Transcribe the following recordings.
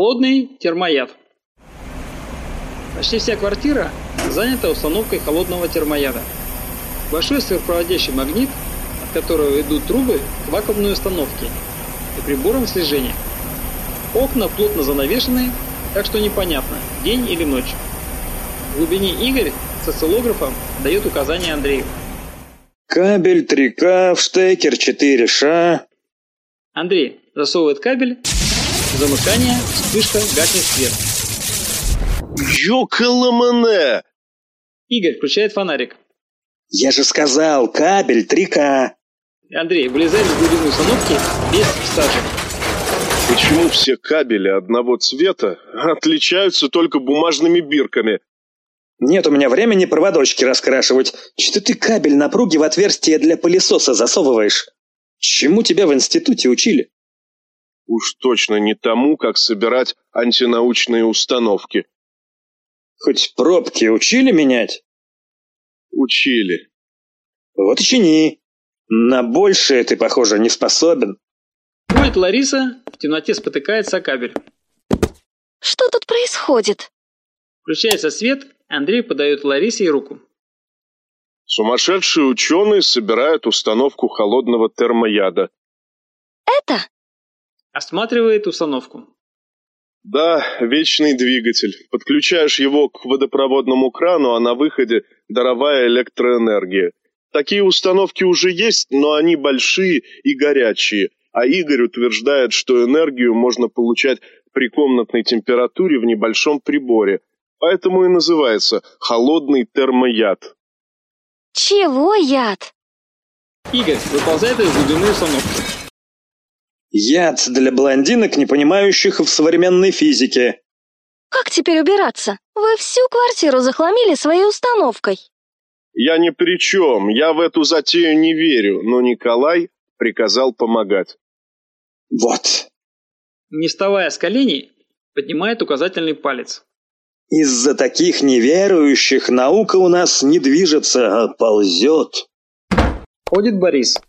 Холодный термояд. Почти вся квартира занята установкой холодного термояда. Большой сверхпроводящий магнит, от которого идут трубы к вакуумной установке и приборам слежения. Окна плотно занавешены, так что непонятно, день или ночь. В глубине Игорь с осциллографом дает указания Андрею. Кабель 3К в штекер 4Ш. Андрей засовывает кабель, замыкание, вспышка, гаснет свет. Ёкаламане! Игорь включает фонарик. Я же сказал, кабель 3К. Андрей вылезает в глубину установки без стажа. Почему все кабели одного цвета отличаются только бумажными бирками? Нет у меня времени проводочки раскрашивать. Что ты кабель напруги в отверстие для пылесоса засовываешь? Чему тебя в институте учили? Уж точно не тому, как собирать антинаучные установки. Хоть пробки учили менять? Учили. Вот и чини. На большее ты, похоже, не способен. Ходит Лариса, в темноте спотыкается о кабель. Что тут происходит? Включается свет, Андрей подает Ларисе руку. Сумасшедшие ученые собирают установку холодного термояда. Это? Осматривает установку. Да, вечный двигатель. Подключаешь его к водопроводному крану, а на выходе даровая электроэнергия. Такие установки уже есть, но они большие и горячие. А Игорь утверждает, что энергию можно получать при комнатной температуре в небольшом приборе. Поэтому и называется холодный термояд. Чего яд? Игорь выползает из глубины установки. Яд для блондинок, не понимающих в современной физике. Как теперь убираться? Вы всю квартиру захламили своей установкой. Я ни при чем, я в эту затею не верю, но Николай приказал помогать. Вот. Не вставая с коленей, поднимает указательный палец. Из-за таких неверующих наука у нас не движется, а ползет. Ходит Борис.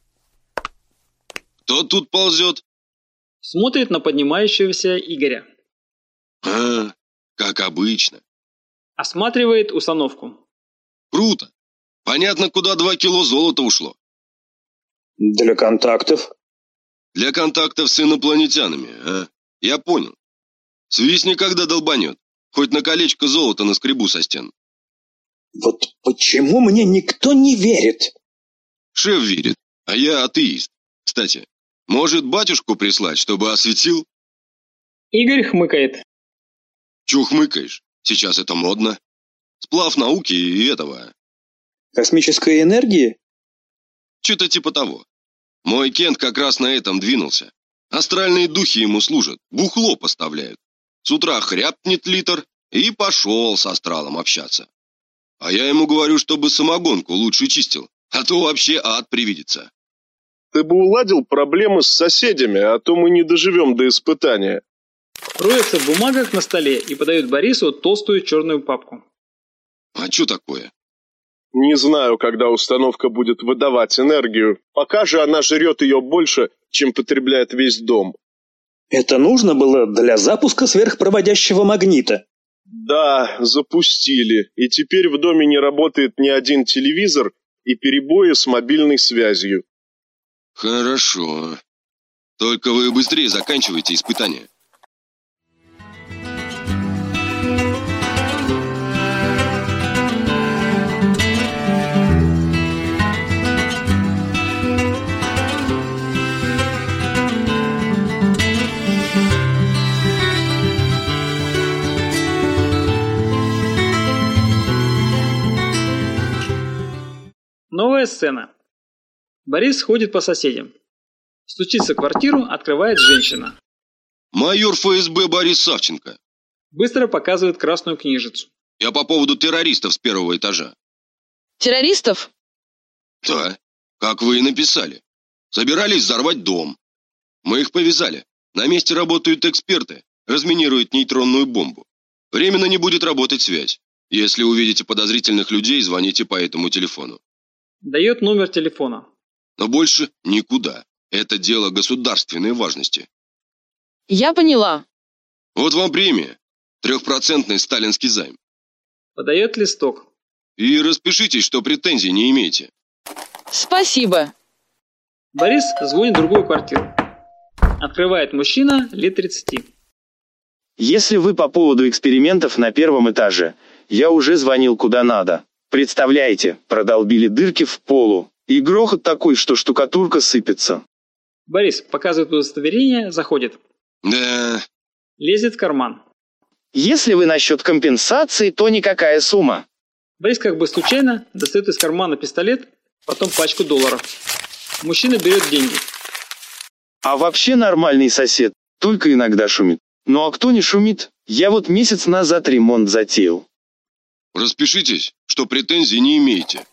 Кто тут ползет? Смотрит на поднимающегося Игоря. А, как обычно. Осматривает установку. Круто. Понятно, куда два кило золота ушло. Для контактов. Для контактов с инопланетянами, а? Я понял. Свистни, когда долбанет. Хоть на колечко золота на скребу со стен. Вот почему мне никто не верит? Шеф верит, а я атеист. Кстати, может батюшку прислать, чтобы осветил? Игорь хмыкает. Чё хмыкаешь? Сейчас это модно. Сплав науки и этого. Космической энергии? Что-то типа того. Мой Кент как раз на этом двинулся. Астральные духи ему служат, бухло поставляют. С утра хряпнет литр и пошел с астралом общаться. А я ему говорю, чтобы самогонку лучше чистил, а то вообще ад привидится. Ты бы уладил проблемы с соседями, а то мы не доживем до испытания. Роется в бумагах на столе и подает Борису толстую черную папку. А что такое? Не знаю, когда установка будет выдавать энергию. Пока же она жрет ее больше, чем потребляет весь дом. Это нужно было для запуска сверхпроводящего магнита. Да, запустили. И теперь в доме не работает ни один телевизор и перебои с мобильной связью. Хорошо. Только вы быстрее заканчивайте испытание. Новая сцена. Борис ходит по соседям. Стучится в квартиру, открывает женщина. Майор ФСБ Борис Савченко. Быстро показывает красную книжицу. Я по поводу террористов с первого этажа. Террористов? Да, как вы и написали. Собирались взорвать дом. Мы их повязали. На месте работают эксперты. Разминируют нейтронную бомбу. Временно не будет работать связь. Если увидите подозрительных людей, звоните по этому телефону. Дает номер телефона. Но больше никуда. Это дело государственной важности. Я поняла. Вот вам премия. Трехпроцентный сталинский займ. Подает листок. И распишитесь, что претензий не имеете. Спасибо. Борис звонит в другую квартиру. Открывает мужчина лет 30. Если вы по поводу экспериментов на первом этаже, я уже звонил куда надо. Представляете, продолбили дырки в полу. И грохот такой, что штукатурка сыпется. Борис показывает удостоверение, заходит. Да, Лезет в карман. Если вы насчет компенсации, то никакая сумма. Борис как бы случайно достает из кармана пистолет, потом пачку долларов. Мужчина берет деньги. А вообще нормальный сосед, только иногда шумит. Ну а кто не шумит? Я вот месяц назад ремонт затеял. распишитесь, что претензий не имеете.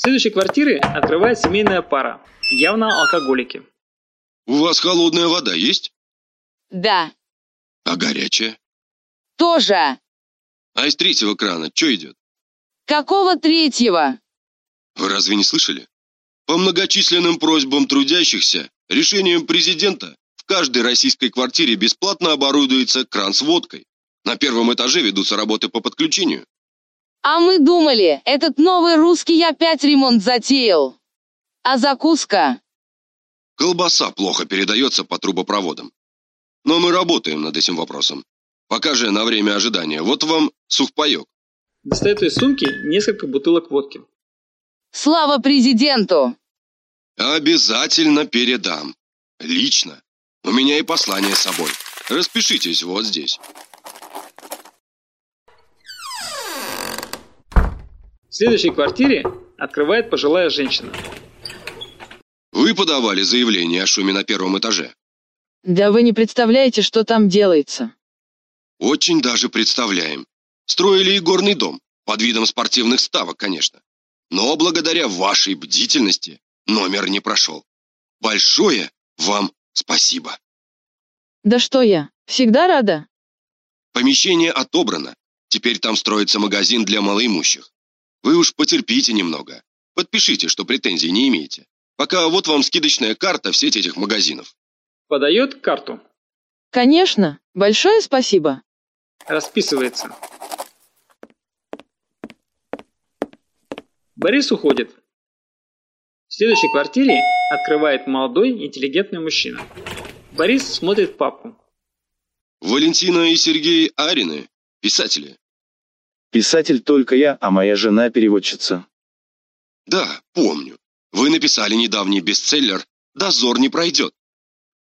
В следующей квартире открывает семейная пара. Явно алкоголики. У вас холодная вода есть? Да. А горячая? Тоже. А из третьего крана что идет? Какого третьего? Вы разве не слышали? По многочисленным просьбам трудящихся, решением президента в каждой российской квартире бесплатно оборудуется кран с водкой. На первом этаже ведутся работы по подключению. А мы думали, этот новый русский опять ремонт затеял. А закуска? Колбаса плохо передается по трубопроводам. Но мы работаем над этим вопросом. Пока же на время ожидания. Вот вам сухпайок. Достает из сумки несколько бутылок водки. Слава президенту! Обязательно передам. Лично. У меня и послание с собой. Распишитесь вот здесь. Следующей квартире открывает пожилая женщина. Вы подавали заявление о шуме на первом этаже. Да вы не представляете, что там делается. Очень даже представляем. Строили и горный дом, под видом спортивных ставок, конечно. Но благодаря вашей бдительности номер не прошел. Большое вам спасибо. Да что я, всегда рада. Помещение отобрано. Теперь там строится магазин для малоимущих. Вы уж потерпите немного. Подпишите, что претензий не имеете. Пока вот вам скидочная карта в сеть этих магазинов. Подает карту. Конечно, большое спасибо. Расписывается. Борис уходит. В следующей квартире открывает молодой интеллигентный мужчина. Борис смотрит в папку. Валентина и Сергей Арины, писатели. Писатель только я, а моя жена переводчица. Да, помню. Вы написали недавний бестселлер «Дозор не пройдет».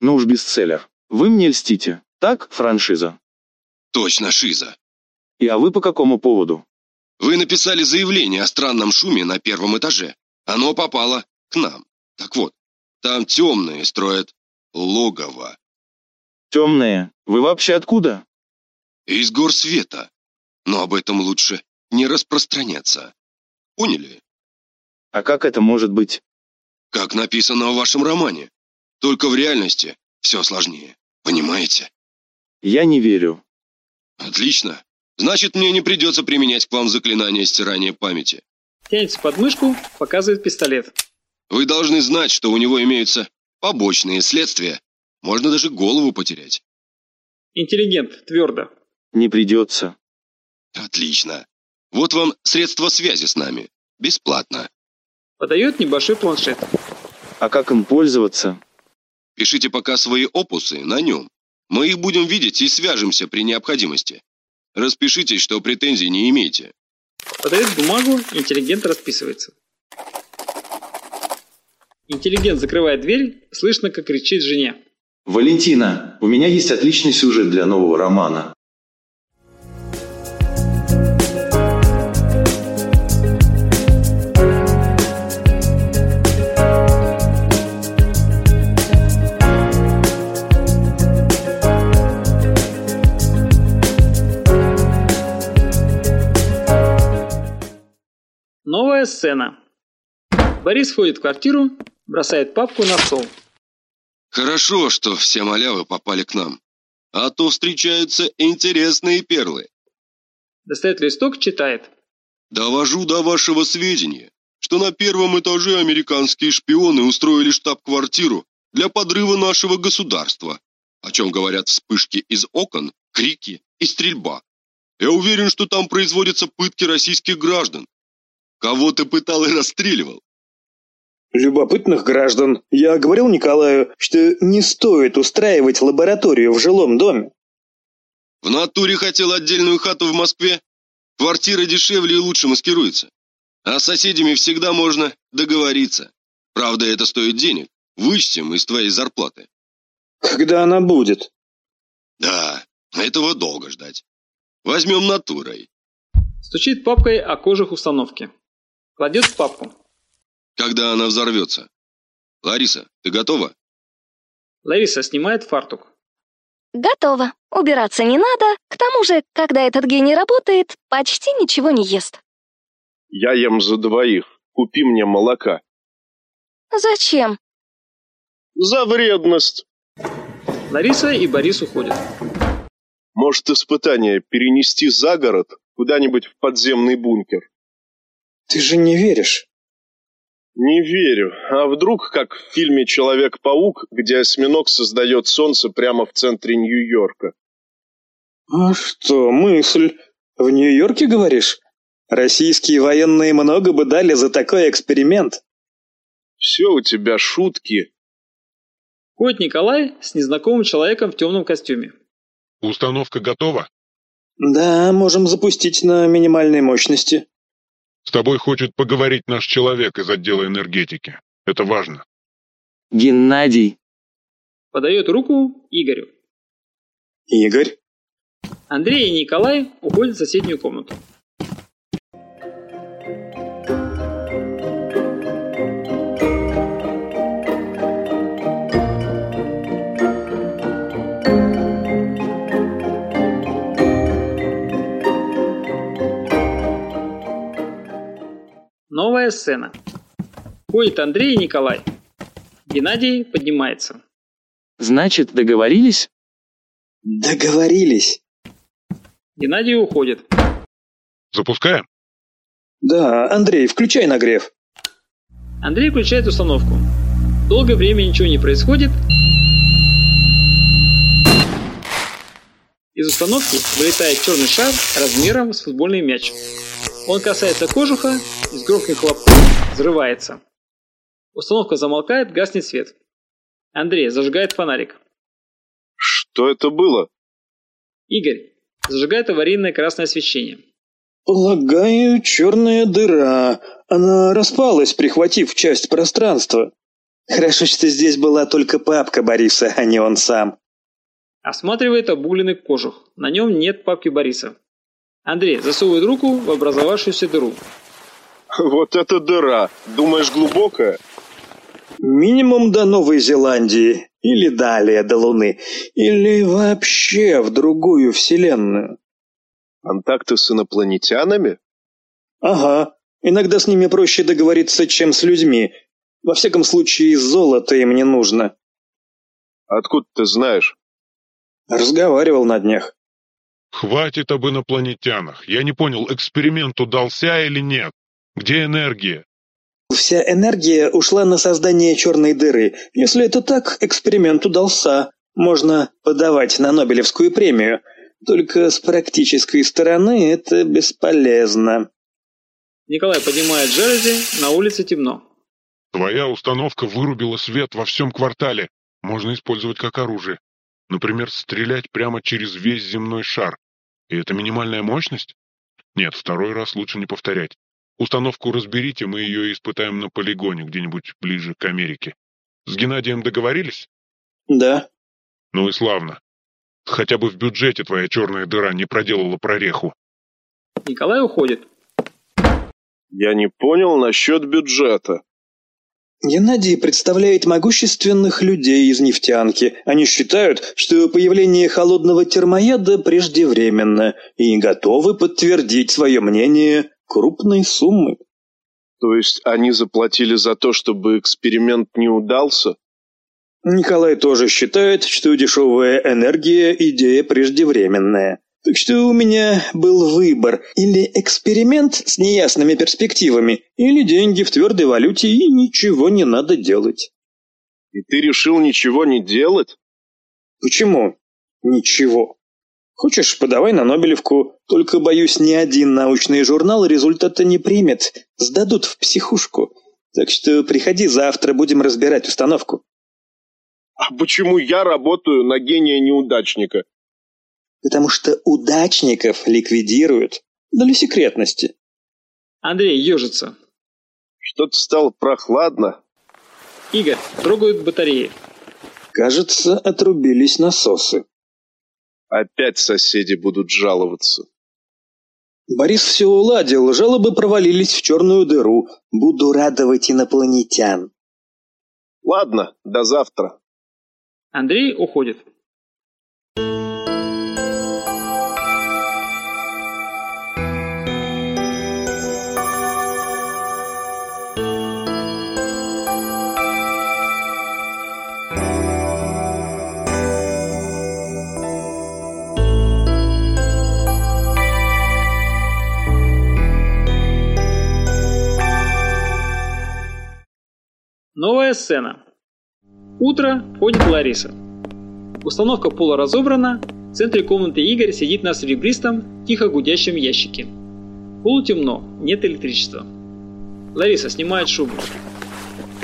Ну уж бестселлер. Вы мне льстите. Так, франшиза? Точно, Шиза. И а вы по какому поводу? Вы написали заявление о странном шуме на первом этаже. Оно попало к нам. Так вот, там темные строят логово. Темные. Вы вообще откуда? Из гор света. Но об этом лучше не распространяться. Поняли? А как это может быть? Как написано в вашем романе. Только в реальности все сложнее. Понимаете? Я не верю. Отлично. Значит, мне не придется применять к вам заклинание стирания памяти. Тянется под мышку, показывает пистолет. Вы должны знать, что у него имеются побочные следствия. Можно даже голову потерять. Интеллигент, твердо. Не придется. Отлично. Вот вам средства связи с нами. Бесплатно. Подает небольшой планшет. А как им пользоваться? Пишите пока свои опусы на нем. Мы их будем видеть и свяжемся при необходимости. Распишитесь, что претензий не имеете. Подает бумагу, интеллигент расписывается. Интеллигент закрывает дверь, слышно, как кричит жене. Валентина, у меня есть отличный сюжет для нового романа. Новая сцена. Борис входит в квартиру, бросает папку на стол. Хорошо, что все малявы попали к нам. А то встречаются интересные перлы. Достает листок, читает. Довожу до вашего сведения, что на первом этаже американские шпионы устроили штаб-квартиру для подрыва нашего государства, о чем говорят вспышки из окон, крики и стрельба. Я уверен, что там производятся пытки российских граждан. Кого ты пытал и расстреливал? Любопытных граждан. Я говорил Николаю, что не стоит устраивать лабораторию в жилом доме. В натуре хотел отдельную хату в Москве? Квартира дешевле и лучше маскируется. А с соседями всегда можно договориться. Правда, это стоит денег. Вычтем из твоей зарплаты. Когда она будет? Да, этого долго ждать. Возьмем натурой. Стучит папкой о кожух установки. Кладет в папку. Когда она взорвется. Лариса, ты готова? Лариса снимает фартук. Готово. Убираться не надо. К тому же, когда этот гений работает, почти ничего не ест. Я ем за двоих. Купи мне молока. Зачем? За вредность. Лариса и Борис уходят. Может, испытание перенести за город, куда-нибудь в подземный бункер? Ты же не веришь. Не верю. А вдруг, как в фильме «Человек-паук», где осьминог создает солнце прямо в центре Нью-Йорка? А что, мысль? В Нью-Йорке, говоришь? Российские военные много бы дали за такой эксперимент. Все у тебя шутки. Ходит Николай с незнакомым человеком в темном костюме. Установка готова? Да, можем запустить на минимальной мощности. С тобой хочет поговорить наш человек из отдела энергетики. Это важно. Геннадий. Подает руку Игорю. Игорь? Андрей и Николай уходят в соседнюю комнату. Сцена. Ходит Андрей и Николай. Геннадий поднимается. Значит, договорились? Договорились. Геннадий уходит. Запускаем? Да, Андрей, включай нагрев. Андрей включает установку. Долгое время ничего не происходит. Из установки вылетает черный шар размером с футбольный мяч. Он касается кожуха и с громким хлопком взрывается. Установка замолкает, гаснет свет. Андрей зажигает фонарик. Что это было? Игорь зажигает аварийное красное освещение. Полагаю, черная дыра. Она распалась, прихватив часть пространства. Хорошо, что здесь была только папка Бориса, а не он сам. Осматривает обугленный кожух. На нем нет папки Бориса. Андрей засовывает руку в образовавшуюся дыру. Вот это дыра. Думаешь, глубокая? Минимум до Новой Зеландии. Или далее до Луны. Или вообще в другую вселенную. Контакты с инопланетянами? Ага. Иногда с ними проще договориться, чем с людьми. Во всяком случае, золото им не нужно. Откуда ты знаешь? Разговаривал на днях. Хватит об инопланетянах. Я не понял, эксперимент удался или нет? Где энергия? Вся энергия ушла на создание черной дыры. Если это так, эксперимент удался. Можно подавать на Нобелевскую премию. Только с практической стороны это бесполезно. Николай поднимает жалюзи, на улице темно. Твоя установка вырубила свет во всем квартале. Можно использовать как оружие. Например, стрелять прямо через весь земной шар. И это минимальная мощность? Нет, второй раз лучше не повторять. Установку разберите, мы ее испытаем на полигоне где-нибудь ближе к Америке. С Геннадием договорились? Да. Ну и славно. Хотя бы в бюджете твоя черная дыра не проделала прореху. Николай уходит. Я не понял насчет бюджета. Геннадий представляет могущественных людей из нефтянки. Они считают, что появление холодного термояда преждевременно и готовы подтвердить свое мнение крупной суммой. То есть они заплатили за то, чтобы эксперимент не удался? Николай тоже считает, что дешевая энергия – идея преждевременная. Так что у меня был выбор – или эксперимент с неясными перспективами, или деньги в твердой валюте и ничего не надо делать. И ты решил ничего не делать? Почему? Ничего. Хочешь, подавай на Нобелевку, только, боюсь, ни один научный журнал результата не примет, сдадут в психушку. Так что приходи завтра, будем разбирать установку. А почему я работаю на гения-неудачника? Потому что удачников ликвидируют. Для секретности. Андрей ежится. Что-то стало прохладно. Игорь, трогают батареи. Кажется, отрубились насосы. Опять соседи будут жаловаться. Борис все уладил, жалобы провалились в черную дыру. Буду радовать инопланетян. Ладно, до завтра. Андрей уходит. Сцена. Утро, входит Лариса. Установка пола разобрана, в центре комнаты Игорь сидит на серебристом, тихо гудящем ящике. Полутемно, нет электричества. Лариса снимает шубу.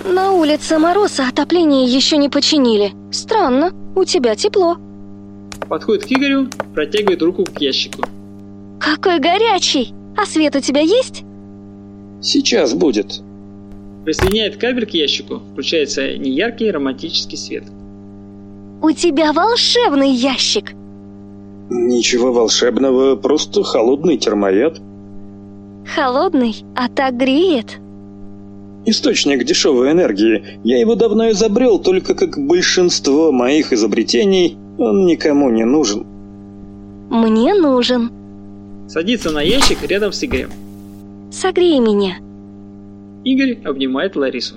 На улице мороз, а отопление еще не починили. Странно, у тебя тепло. Подходит к Игорю, протягивает руку к ящику. Какой горячий! А свет у тебя есть? Сейчас будет. Присоединяет кабель к ящику, включается неяркий романтический свет. У тебя волшебный ящик. Ничего волшебного, просто холодный термояд. Холодный, а так греет. Источник дешевой энергии. Я его давно изобрел, только как большинство моих изобретений, он никому не нужен. Мне нужен. Садится на ящик рядом с Игорем. Согрей меня. Игорь обнимает Ларису.